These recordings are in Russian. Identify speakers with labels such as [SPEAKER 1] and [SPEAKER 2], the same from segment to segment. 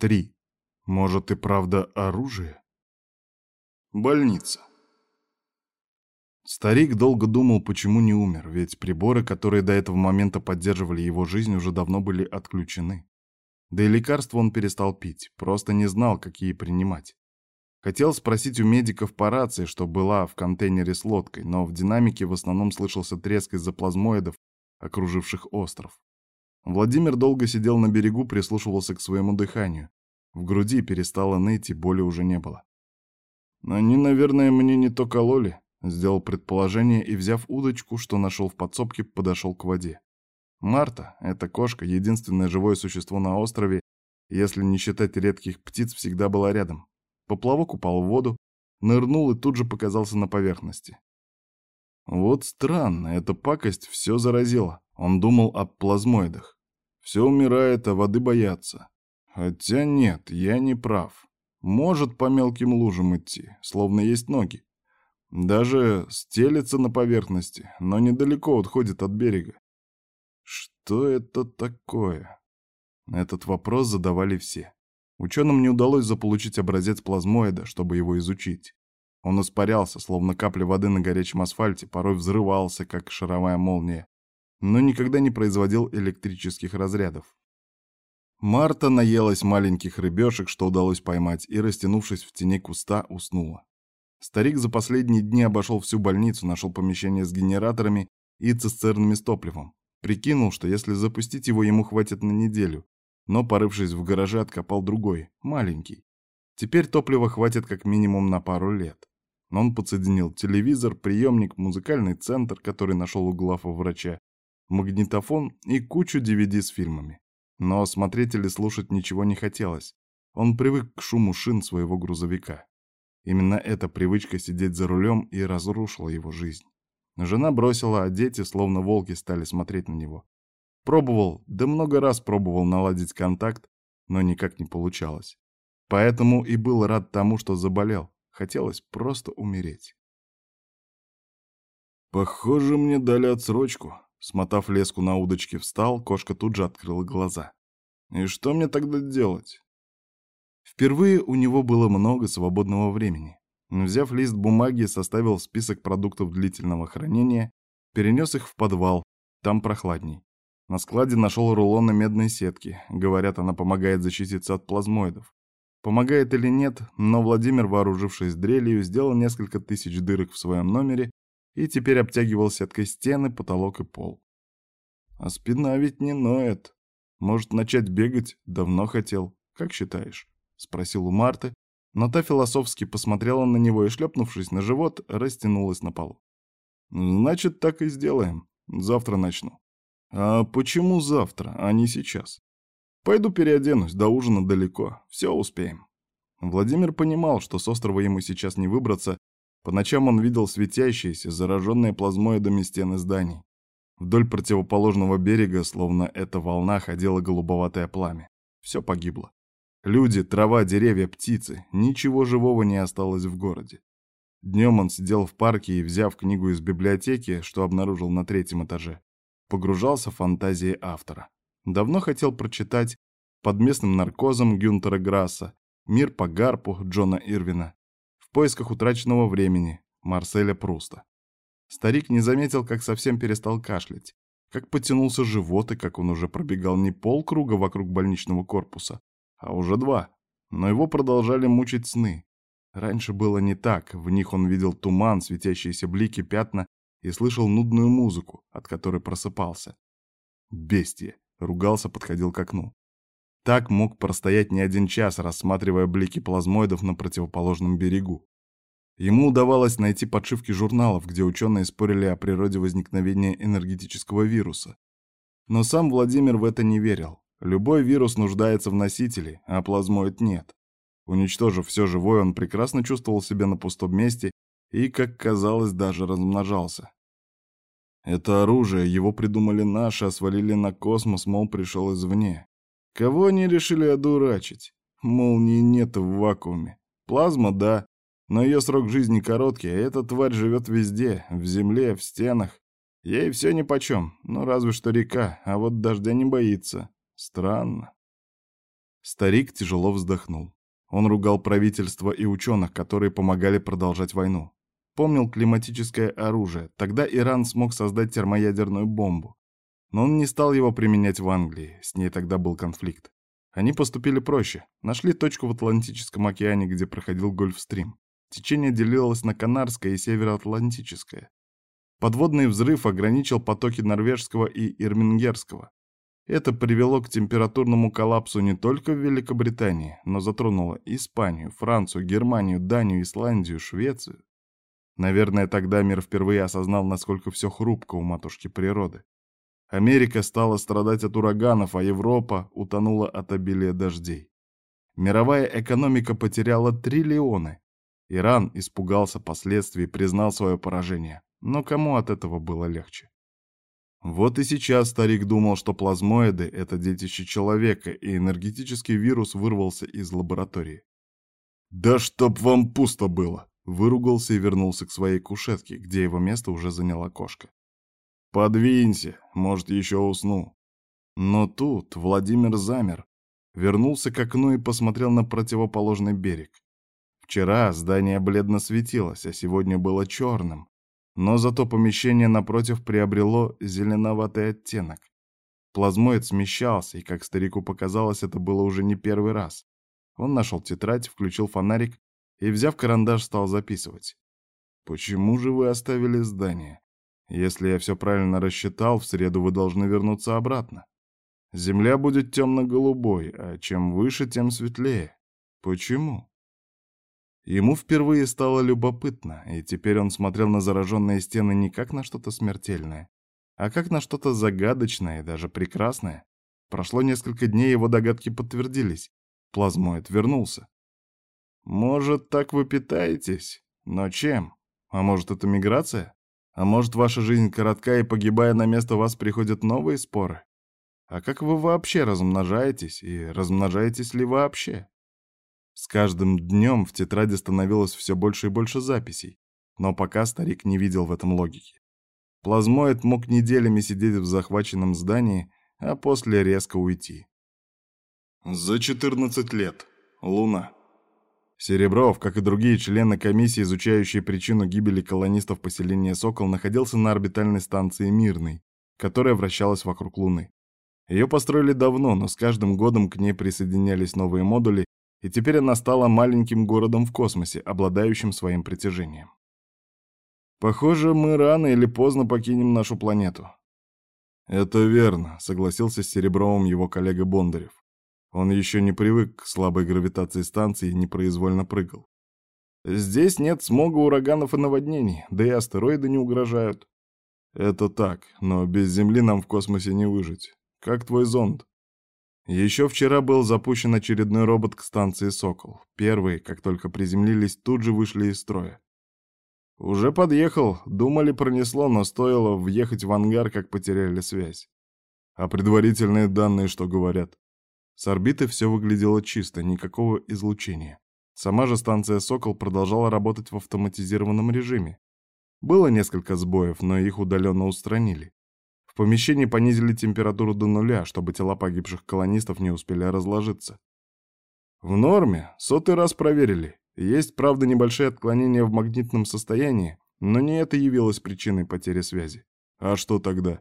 [SPEAKER 1] Три. Может и правда оружие? Больница. Старик долго думал, почему не умер, ведь приборы, которые до этого момента поддерживали его жизнь, уже давно были отключены. Да и лекарства он перестал пить, просто не знал, какие принимать. Хотел спросить у медиков по рации, что была в контейнере с лодкой, но в динамике в основном слышался треск из-за плазмоидов, окруживших остров. Владимир долго сидел на берегу, прислушивался к своему дыханию. В груди перестало ныть, и боли уже не было. «Они, наверное, мне не то кололи», Сделал предположение и, взяв удочку, что нашел в подсобке, подошел к воде. Марта, эта кошка, единственное живое существо на острове, если не считать редких птиц, всегда была рядом. Поплавок упал в воду, нырнул и тут же показался на поверхности. Вот странно, эта пакость все заразила. Он думал о плазмоидах. Все умирает, а воды боятся. Хотя нет, я не прав. Может по мелким лужам идти, словно есть ноги. Даже стелется на поверхности, но недалеко отходит от берега. Что это такое? Этот вопрос задавали все. Ученым не удалось заполучить образец плазмоида, чтобы его изучить. Он испарялся, словно капля воды на горячем асфальте, порой взрывался, как шаровая молния, но никогда не производил электрических разрядов. Марта наелась маленьких рыбешек, что удалось поймать, и, растянувшись в тени куста, уснула. Старик за последние дни обошел всю больницу, нашел помещение с генераторами и цистернами с топливом. Прикинул, что если запустить его, ему хватит на неделю. Но, порывшись в гараже, откопал другой, маленький. Теперь топлива хватит как минимум на пару лет. Он подсоединил телевизор, приемник, музыкальный центр, который нашел у глава врача, магнитофон и кучу DVD с фильмами. Но смотреть или слушать ничего не хотелось. Он привык к шуму шин своего грузовика. Именно эта привычка сидеть за рулем и разрушила его жизнь. Жена бросила, а дети, словно волки, стали смотреть на него. Пробовал, да много раз пробовал наладить контакт, но никак не получалось. Поэтому и был рад тому, что заболел. Хотелось просто умереть. Похоже, мне дали отсрочку. Смотав леску на удочке, встал, кошка тут же открыла глаза. И что мне тогда делать? Впервые у него было много свободного времени. Взяв лист бумаги, составил список продуктов длительного хранения, перенес их в подвал, там прохладней. На складе нашел рулоны медной сетки. Говорят, она помогает защититься от плазмоидов. Помогает или нет, но Владимир, вооружившись дрелью, сделал несколько тысяч дырок в своем номере и теперь обтягивал сеткой стены, потолок и пол. А спина ведь не ноет. Может, начать бегать? Давно хотел. Как считаешь? — спросил у Марты, но та философски посмотрела на него и, шлепнувшись на живот, растянулась на полу. «Значит, так и сделаем. Завтра начну». «А почему завтра, а не сейчас?» «Пойду переоденусь, до ужина далеко. Все успеем». Владимир понимал, что с острова ему сейчас не выбраться. По ночам он видел светящиеся, зараженные плазмоидами стены зданий. Вдоль противоположного берега, словно эта волна, ходило голубоватое пламя. Все погибло. Люди, трава, деревья, птицы. Ничего живого не осталось в городе. Днем он сидел в парке и, взяв книгу из библиотеки, что обнаружил на третьем этаже, погружался в фантазии автора. Давно хотел прочитать «Под местным наркозом» Гюнтера Грасса, «Мир по гарпу» Джона Ирвина, «В поисках утраченного времени» Марселя Пруста. Старик не заметил, как совсем перестал кашлять, как потянулся живот и как он уже пробегал не полкруга вокруг больничного корпуса, а уже два. Но его продолжали мучить сны. Раньше было не так, в них он видел туман, светящиеся блики, пятна и слышал нудную музыку, от которой просыпался. Бестия, ругался, подходил к окну. Так мог простоять не один час, рассматривая блики плазмоидов на противоположном берегу. Ему удавалось найти подшивки журналов, где ученые спорили о природе возникновения энергетического вируса. Но сам Владимир в это не верил. Любой вирус нуждается в носителе, а плазмоид нет. Уничтожив все живое, он прекрасно чувствовал себя на пустом месте и, как казалось, даже размножался. Это оружие, его придумали наши, а свалили на космос, мол, пришел извне. Кого они решили одурачить? Молнии нет в вакууме. Плазма — да, но ее срок жизни короткий, а эта тварь живет везде, в земле, в стенах. Ей все нипочем, ну разве что река, а вот дождя не боится. Странно. Старик тяжело вздохнул. Он ругал правительство и ученых, которые помогали продолжать войну. Помнил климатическое оружие. Тогда Иран смог создать термоядерную бомбу. Но он не стал его применять в Англии. С ней тогда был конфликт. Они поступили проще. Нашли точку в Атлантическом океане, где проходил Гольфстрим. Течение делилось на Канарское и Североатлантическое. Подводный взрыв ограничил потоки Норвежского и Ирмингерского. Это привело к температурному коллапсу не только в Великобритании, но затронуло Испанию, Францию, Германию, Данию, Исландию, Швецию. Наверное, тогда мир впервые осознал, насколько все хрупко у матушки природы. Америка стала страдать от ураганов, а Европа утонула от обилия дождей. Мировая экономика потеряла триллионы. Иран испугался последствий и признал свое поражение. Но кому от этого было легче? Вот и сейчас старик думал, что плазмоиды — это детище человека, и энергетический вирус вырвался из лаборатории. «Да чтоб вам пусто было!» — выругался и вернулся к своей кушетке, где его место уже заняла кошка. «Подвинься, может, еще усну». Но тут Владимир замер, вернулся к окну и посмотрел на противоположный берег. Вчера здание бледно светилось, а сегодня было черным, но зато помещение напротив приобрело зеленоватый оттенок. Плазмоид смещался, и, как старику показалось, это было уже не первый раз. Он нашел тетрадь, включил фонарик и, взяв карандаш, стал записывать. «Почему же вы оставили здание? Если я все правильно рассчитал, в среду вы должны вернуться обратно. Земля будет темно-голубой, а чем выше, тем светлее. Почему?» Ему впервые стало любопытно, и теперь он смотрел на зараженные стены не как на что-то смертельное, а как на что-то загадочное и даже прекрасное. Прошло несколько дней, его догадки подтвердились. Плазмоид вернулся. «Может, так вы питаетесь? Но чем? А может, это миграция? А может, ваша жизнь коротка, и, погибая на место вас, приходят новые споры? А как вы вообще размножаетесь, и размножаетесь ли вообще?» С каждым днем в тетради становилось все больше и больше записей, но пока старик не видел в этом логики. Плазмоид мог неделями сидеть в захваченном здании, а после резко уйти. За 14 лет. Луна. Серебров, как и другие члены комиссии, изучающие причину гибели колонистов поселения Сокол, находился на орбитальной станции Мирный, которая вращалась вокруг Луны. Ее построили давно, но с каждым годом к ней присоединялись новые модули, и теперь она стала маленьким городом в космосе, обладающим своим притяжением. Похоже, мы рано или поздно покинем нашу планету. Это верно, согласился с Серебровым его коллега Бондарев. Он еще не привык к слабой гравитации станции и непроизвольно прыгал. Здесь нет смога, ураганов и наводнений, да и астероиды не угрожают. Это так, но без Земли нам в космосе не выжить. Как твой зонд? Еще вчера был запущен очередной робот к станции «Сокол». Первые, как только приземлились, тут же вышли из строя. Уже подъехал, думали пронесло, но стоило въехать в ангар, как потеряли связь. А предварительные данные что говорят? С орбиты все выглядело чисто, никакого излучения. Сама же станция «Сокол» продолжала работать в автоматизированном режиме. Было несколько сбоев, но их удаленно устранили помещении понизили температуру до нуля, чтобы тела погибших колонистов не успели разложиться. В норме, сотый раз проверили. Есть, правда, небольшие отклонения в магнитном состоянии, но не это явилось причиной потери связи. А что тогда?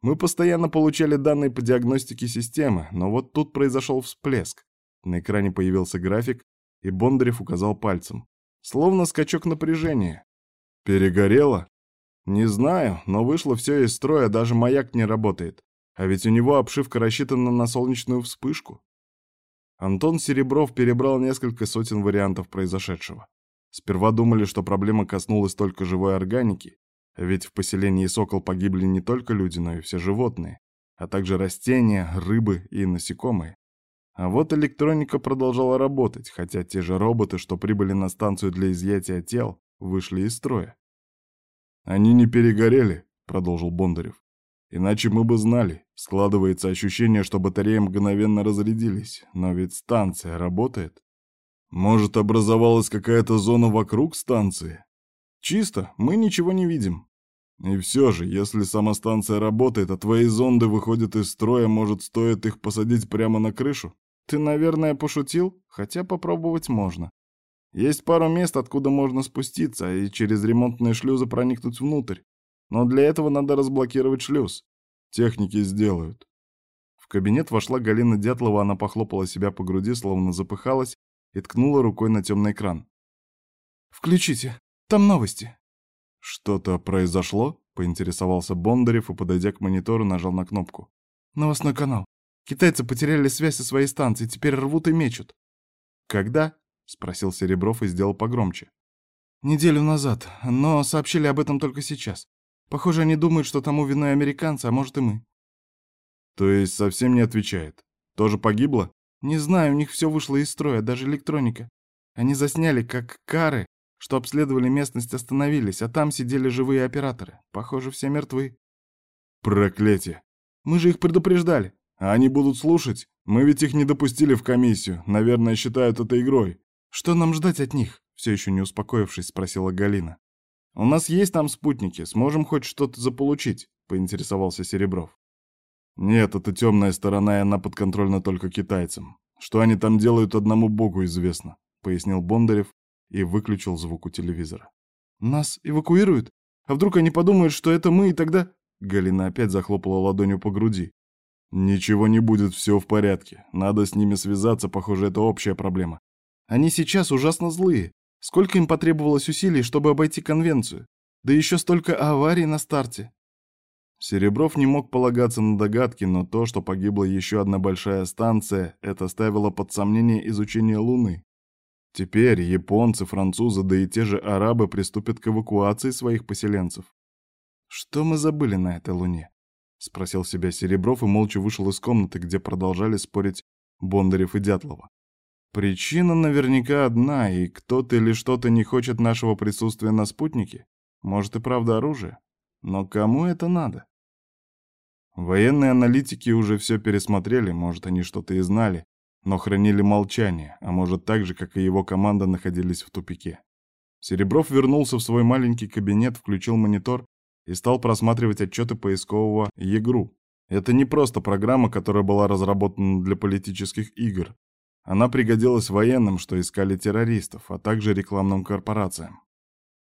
[SPEAKER 1] Мы постоянно получали данные по диагностике системы, но вот тут произошел всплеск. На экране появился график, и Бондарев указал пальцем. Словно скачок напряжения. Перегорело? Не знаю, но вышло все из строя, даже маяк не работает. А ведь у него обшивка рассчитана на солнечную вспышку. Антон Серебров перебрал несколько сотен вариантов произошедшего. Сперва думали, что проблема коснулась только живой органики, ведь в поселении Сокол погибли не только люди, но и все животные, а также растения, рыбы и насекомые. А вот электроника продолжала работать, хотя те же роботы, что прибыли на станцию для изъятия тел, вышли из строя. «Они не перегорели», — продолжил Бондарев. «Иначе мы бы знали. Складывается ощущение, что батареи мгновенно разрядились. Но ведь станция работает. Может, образовалась какая-то зона вокруг станции? Чисто, мы ничего не видим. И все же, если сама станция работает, а твои зонды выходят из строя, может, стоит их посадить прямо на крышу? Ты, наверное, пошутил, хотя попробовать можно. Есть пару мест, откуда можно спуститься и через ремонтные шлюзы проникнуть внутрь. Но для этого надо разблокировать шлюз. Техники сделают. В кабинет вошла Галина Дятлова, она похлопала себя по груди, словно запыхалась, и ткнула рукой на темный экран. «Включите, там новости». «Что-то произошло?» — поинтересовался Бондарев и, подойдя к монитору, нажал на кнопку. «Новостной канал. Китайцы потеряли связь со своей станцией, теперь рвут и мечут». «Когда?» — спросил Серебров и сделал погромче. «Неделю назад, но сообщили об этом только сейчас. Похоже, они думают, что тому виной американцы, а может и мы». «То есть совсем не отвечает? Тоже погибло?» «Не знаю, у них все вышло из строя, даже электроника. Они засняли, как кары, что обследовали местность, остановились, а там сидели живые операторы. Похоже, все мертвы». «Проклятие! Мы же их предупреждали. А они будут слушать? Мы ведь их не допустили в комиссию. Наверное, считают это игрой. Что нам ждать от них?» Все еще не успокоившись, спросила Галина. «У нас есть там спутники, сможем хоть что-то заполучить», — поинтересовался Серебров. «Нет, это темная сторона, и она подконтрольна только китайцам. Что они там делают, одному богу известно», — пояснил Бондарев и выключил звук у телевизора. «Нас эвакуируют? А вдруг они подумают, что это мы, и тогда...» Галина опять захлопала ладонью по груди. «Ничего не будет, все в порядке. Надо с ними связаться, похоже, это общая проблема. Они сейчас ужасно злые. Сколько им потребовалось усилий, чтобы обойти конвенцию? Да еще столько аварий на старте. Серебров не мог полагаться на догадки, но то, что погибла еще одна большая станция, это ставило под сомнение изучение Луны. Теперь японцы, французы, да и те же арабы приступят к эвакуации своих поселенцев. «Что мы забыли на этой Луне?» — спросил себя Серебров и молча вышел из комнаты, где продолжали спорить Бондарев и Дятлова. Причина наверняка одна, и кто-то или что-то не хочет нашего присутствия на спутнике. Может и правда оружие. Но кому это надо? Военные аналитики уже все пересмотрели, может, они что-то и знали, но хранили молчание, а может, так же, как и его команда, находились в тупике. Серебров вернулся в свой маленький кабинет, включил монитор и стал просматривать отчеты поискового ЕГРУ. Это не просто программа, которая была разработана для политических игр, она пригодилась военным, что искали террористов, а также рекламным корпорациям.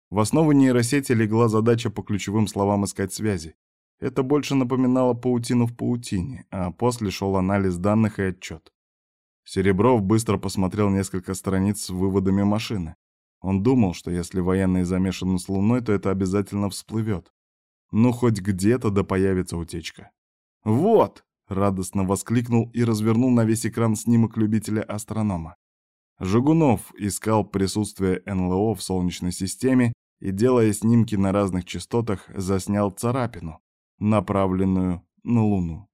[SPEAKER 1] В основу нейросети легла задача по ключевым словам искать связи. Это больше напоминало паутину в паутине, а после шел анализ данных и отчет. Серебров быстро посмотрел несколько страниц с выводами машины. Он думал, что если военные замешаны с Луной, то это обязательно всплывет. Ну, хоть где-то да появится утечка. «Вот!» Радостно воскликнул и развернул на весь экран снимок любителя-астронома. Жигунов искал присутствие НЛО в Солнечной системе и, делая снимки на разных частотах, заснял царапину, направленную на Луну.